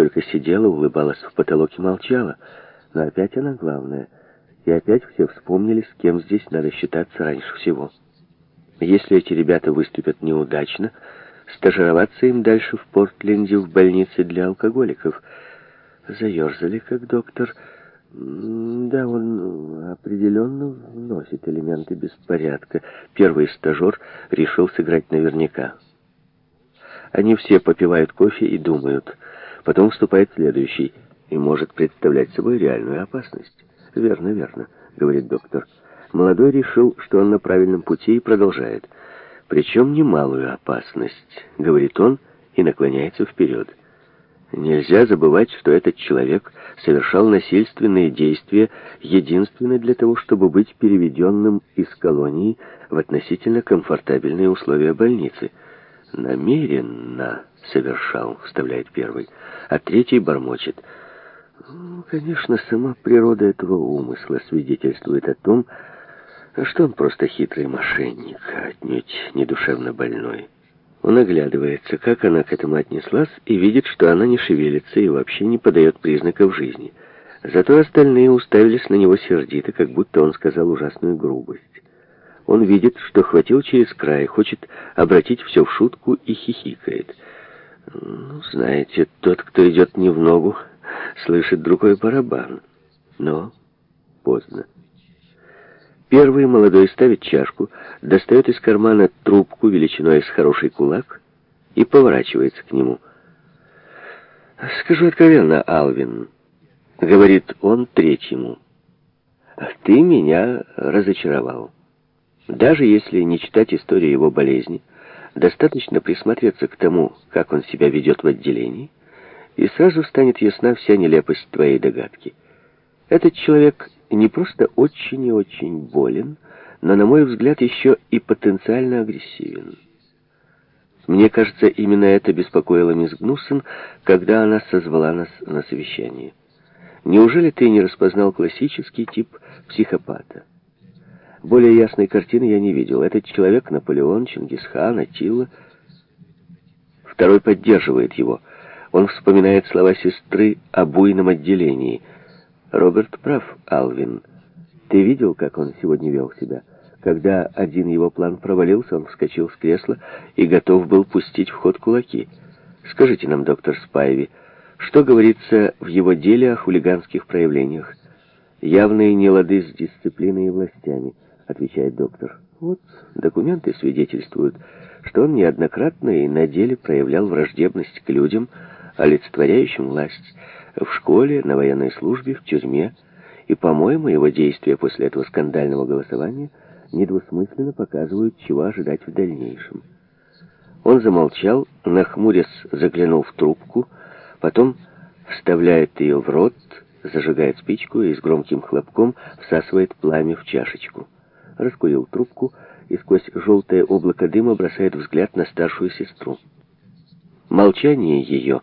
только сидела, улыбалась в потолок и молчала. Но опять она главная. И опять все вспомнили, с кем здесь надо считаться раньше всего. Если эти ребята выступят неудачно, стажироваться им дальше в Портленде в больнице для алкоголиков. Заерзали, как доктор. Да, он определенно вносит элементы беспорядка. Первый стажер решил сыграть наверняка. Они все попивают кофе и думают – Потом вступает следующий и может представлять собой реальную опасность. «Верно, верно», — говорит доктор. Молодой решил, что он на правильном пути и продолжает. «Причем немалую опасность», — говорит он и наклоняется вперед. Нельзя забывать, что этот человек совершал насильственные действия единственно для того, чтобы быть переведенным из колонии в относительно комфортабельные условия больницы — намеренно совершал, вставляет первый, а третий бормочет. Ну, конечно, сама природа этого умысла свидетельствует о том, что он просто хитрый мошенник, а отнюдь не душевно больной. Он оглядывается, как она к этому отнеслась, и видит, что она не шевелится и вообще не подает признаков жизни. Зато остальные уставились на него сердито, как будто он сказал ужасную грубость. Он видит, что хватил через край, хочет обратить все в шутку и хихикает. Ну, знаете, тот, кто идет не в ногу, слышит другой барабан. Но поздно. Первый молодой ставит чашку, достает из кармана трубку величиной с хороший кулак и поворачивается к нему. «Скажу откровенно, Алвин», — говорит он третьему, — «ты меня разочаровал». Даже если не читать историю его болезни, достаточно присмотреться к тому, как он себя ведет в отделении, и сразу станет ясна вся нелепость твоей догадки. Этот человек не просто очень и очень болен, но, на мой взгляд, еще и потенциально агрессивен. Мне кажется, именно это беспокоило мисс Гнуссен, когда она созвала нас на совещание. Неужели ты не распознал классический тип психопата? Более ясной картины я не видел. Этот человек — Наполеон, Чингисхан, Атила. Второй поддерживает его. Он вспоминает слова сестры о буйном отделении. «Роберт прав, Алвин. Ты видел, как он сегодня вел себя?» Когда один его план провалился, он вскочил с кресла и готов был пустить в ход кулаки. «Скажите нам, доктор Спайви, что говорится в его деле о хулиганских проявлениях? Явные нелады с дисциплиной и властями» отвечает доктор. Вот, документы свидетельствуют, что он неоднократно и на деле проявлял враждебность к людям, олицетворяющим власть, в школе, на военной службе, в тюрьме. И, по-моему, его действия после этого скандального голосования недвусмысленно показывают, чего ожидать в дальнейшем. Он замолчал, нахмурясь заглянул в трубку, потом вставляет ее в рот, зажигает спичку и с громким хлопком всасывает пламя в чашечку раскурил трубку и сквозь желтое облако дыма бросает взгляд на старшую сестру. Молчание ее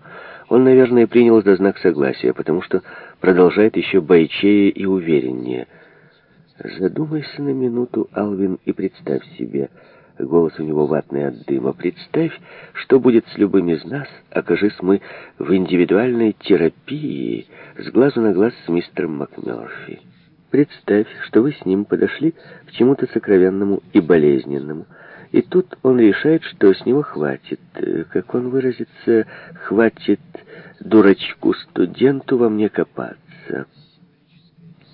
он, наверное, принял за знак согласия, потому что продолжает еще бойчее и увереннее. «Задумайся на минуту, Алвин, и представь себе...» Голос у него ватный от дыма. «Представь, что будет с любым из нас, окажись мы в индивидуальной терапии с глазу на глаз с мистером МакМёрфи». Представь, что вы с ним подошли к чему-то сокровенному и болезненному, и тут он решает, что с него хватит, э, как он выразится, хватит дурачку-студенту во мне копаться.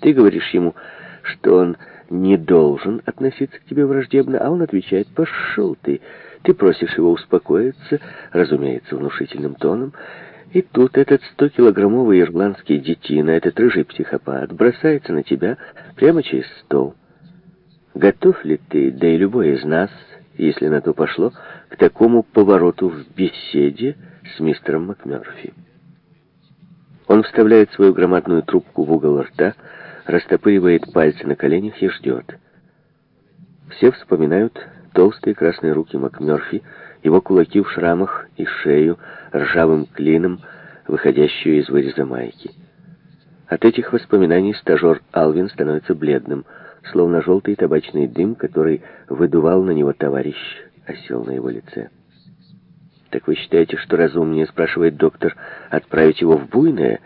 Ты говоришь ему, что он не должен относиться к тебе враждебно, а он отвечает, пошел ты. Ты просишь его успокоиться, разумеется, внушительным тоном, и тут этот 100-килограммовый ирландский детина, этот рыжий психопат, бросается на тебя прямо через стол. Готов ли ты, да и любой из нас, если на то пошло, к такому повороту в беседе с мистером МакМёрфи? Он вставляет свою громадную трубку в угол рта, растопыривает пальцы на коленях и ждет. Все вспоминают толстые красные руки МакМёрфи, его кулаки в шрамах и шею ржавым клином, выходящую из выреза майки. От этих воспоминаний стажер Алвин становится бледным, словно желтый табачный дым, который выдувал на него товарищ, осел на его лице. «Так вы считаете, что разумнее, — спрашивает доктор, — отправить его в буйное?»